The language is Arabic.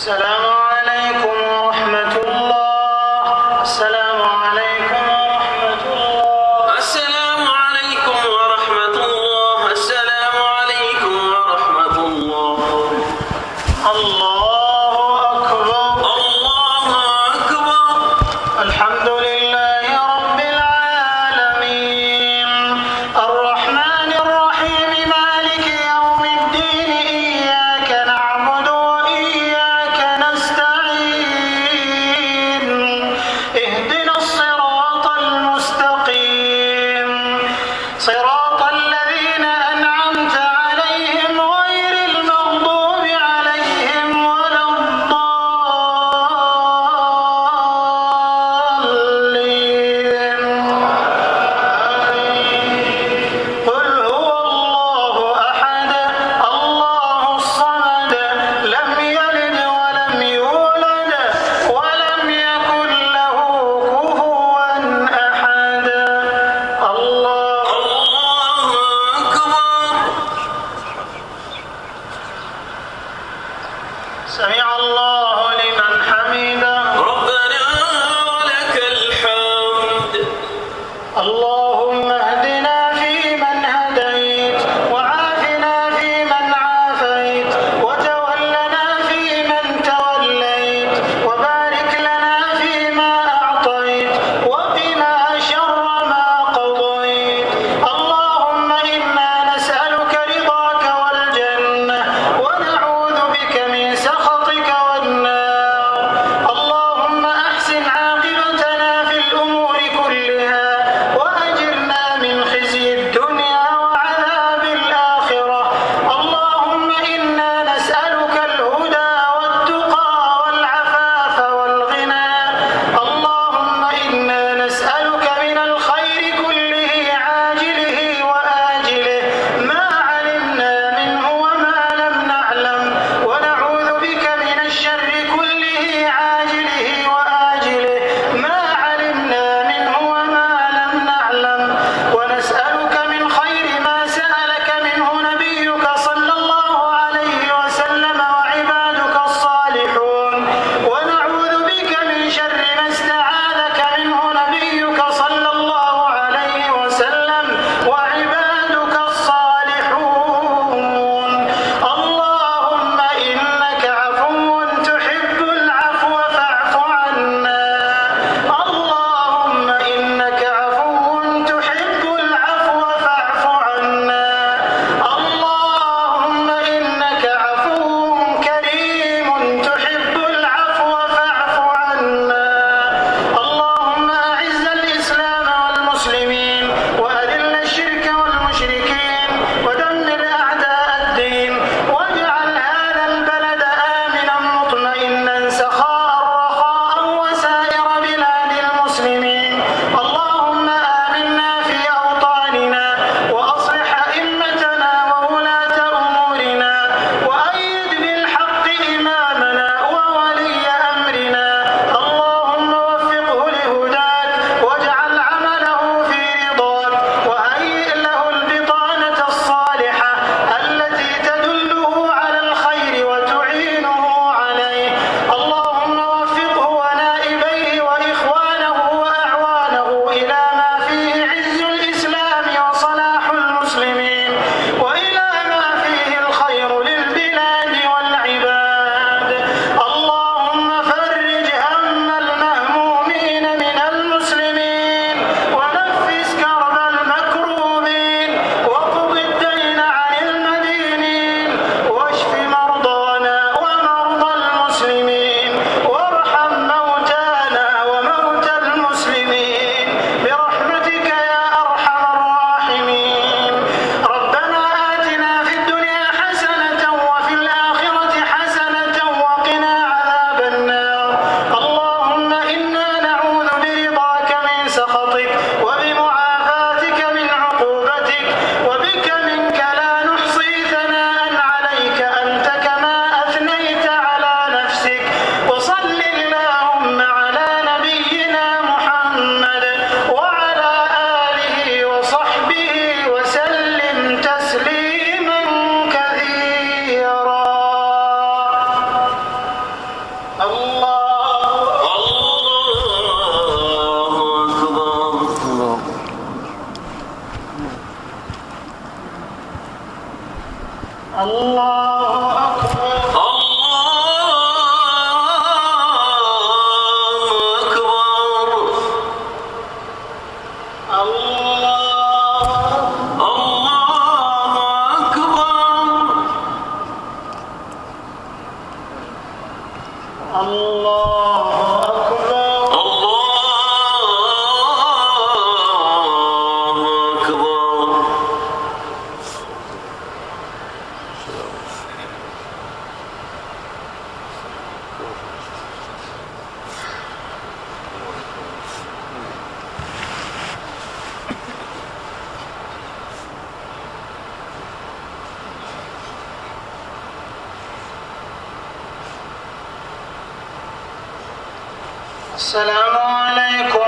Saludos. سمع الله لمن حمده السلام عليكم